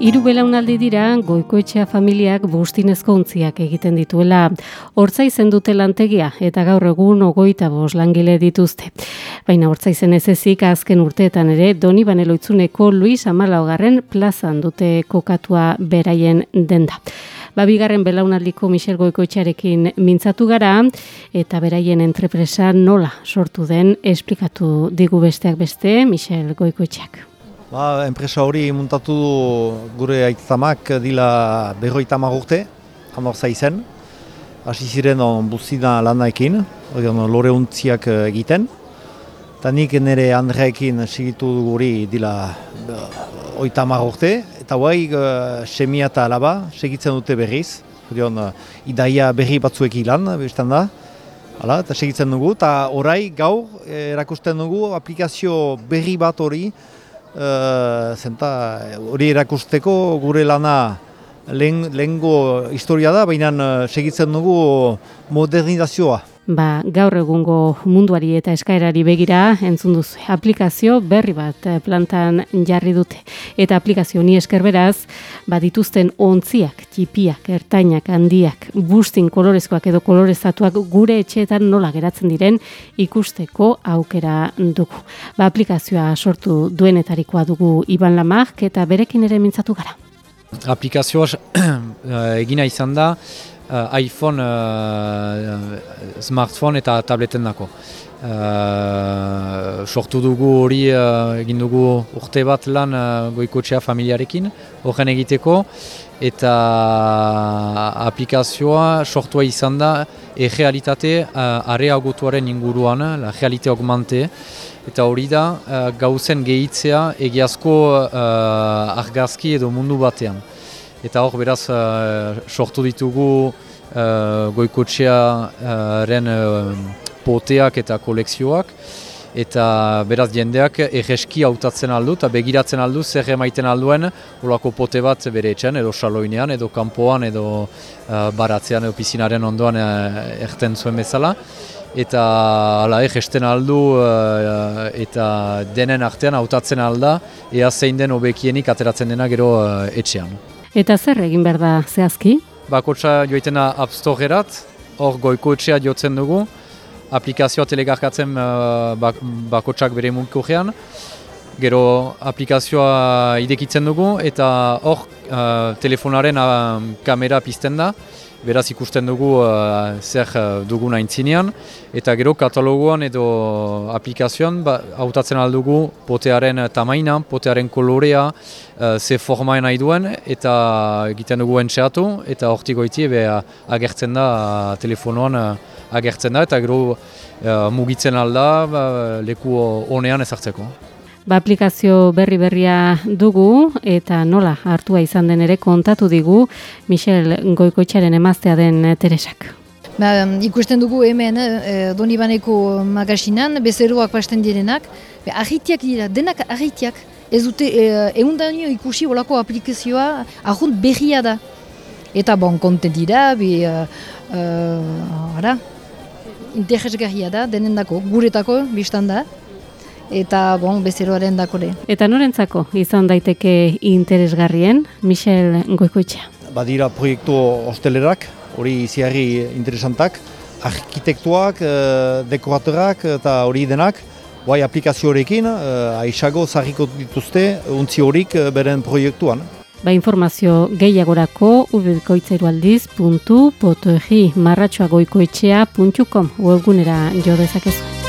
Hiru belaunaldi dira goikoetxea familiak bustinezko untziak egiten dituela. Hortza izen dute lantegia eta gaur egun ogoita bos langile dituzte. Baina hortza izen ez ezik azken urteetan ere Doni Baneloitzuneko Luis Amalaugarren plazan dute kokatua beraien denda. Babigarren belaunaldiko Michel Goikoetxearekin mintzatu gara eta beraien entrepresa nola sortu den esplikatu digu besteak beste Michel Goikoetxeak. Ba, enpresa hori muntatu du gure aitzamak dila berroita urte, hamar zaizen. Hasi ziren on buzina lanaekin, lore untziak egiten. Eta nik nire Andreekin segitu guri dila oita urte. Eta guai, semia eta alaba segitzen dute berriz. Odion, idaia berri batzuek ilan, bestan da. Hala, eta segitzen dugu, eta orai gaur erakusten dugu aplikazio berri bat hori Eh, zenta hori erakusteko gure lana lehengo historia da, baina uh, segitzen dugu modernizazioa. Ba, gaur egungo munduari eta eskaerari begira entzun duzu. Aplikazio berri bat eh, plantan jarri dute. Eta aplikazio ni esker beraz, ba, dituzten ontziak, txipiak, ertainak, handiak, bustin kolorezkoak edo kolorezatuak gure etxeetan nola geratzen diren ikusteko aukera dugu. Ba, aplikazioa sortu duenetarikoa dugu Iban Lamark eta berekin ere mintzatu gara. Aplikazioa egina izan da, uh, iPhone, uh, smartphone eta tableten dako. Uh, sortu dugu hori uh, egin dugu urte bat lan uh, goikotxea familiarekin horren egiteko eta aplikazioa sortua izan da e-realitate uh, areagotuaren inguruan, la realite augmente eta hori da uh, gauzen gehitzea egiazko uh, argazki edo mundu batean. Eta hor beraz uh, sortu ditugu uh, goikotxearen uh, poteak eta kolekzioak. Eta beraz jendeak egeski hautatzen aldu eta begiratzen aldu zer emaiten alduen olako pote bat bere etxen edo saloinean edo kanpoan edo uh, baratzean edo pizinaren ondoan uh, erten zuen bezala. Eta ala egesten aldu eta denen artean hautatzen alda ea zein den obekienik ateratzen dena gero etxean. Eta zer egin behar da zehazki? Bakotxa joitena App Store-erat, hor goikoetxea jotzen dugu, aplikazioa telegarkatzen uh, bakotxak bere munko gero aplikazioa idekitzen dugu eta hor uh, telefonaren uh, kamera pizten da, beraz ikusten dugu uh, zer uh, dugun aintzinean, eta gero kataloguan edo aplikazioan ba, hautatzen aldugu potearen tamaina, potearen kolorea, uh, ze formaen nahi duen, eta egiten dugu entxeatu, eta hortik goiti ebe agertzen da uh, telefonoan uh, agertzen da, eta gero uh, mugitzen alda ba, leku honean ezartzeko. Ba, aplikazio berri berria dugu eta nola hartua izan den ere kontatu digu Michel Goikoitxaren emaztea den Teresak. Ba, ikusten dugu hemen eh, Donibaneko magasinan, bezeroak pasten direnak, ahitiak dira, denak ahitiak. Ez dute, eh, egun da ikusi olako aplikazioa ahunt berria da. Eta bon, konte dira, bi, uh, uh, interesgarria da, denendako, guretako, biztan da eta bon, bezeroaren dakore. Eta norentzako izan daiteke interesgarrien, Michel Goikoitxea? Badira proiektu hostelerak, hori ziarri interesantak, arkitektuak, eh, dekoratorak eta hori denak, Bai aplikazioarekin, eh, aisago zarriko dituzte, untzi horik eh, beren proiektuan. Ba informazio gehiagorako ubikoitzairualdiz.potoegi marratxoagoikoetxea.com webgunera jo dezakezu.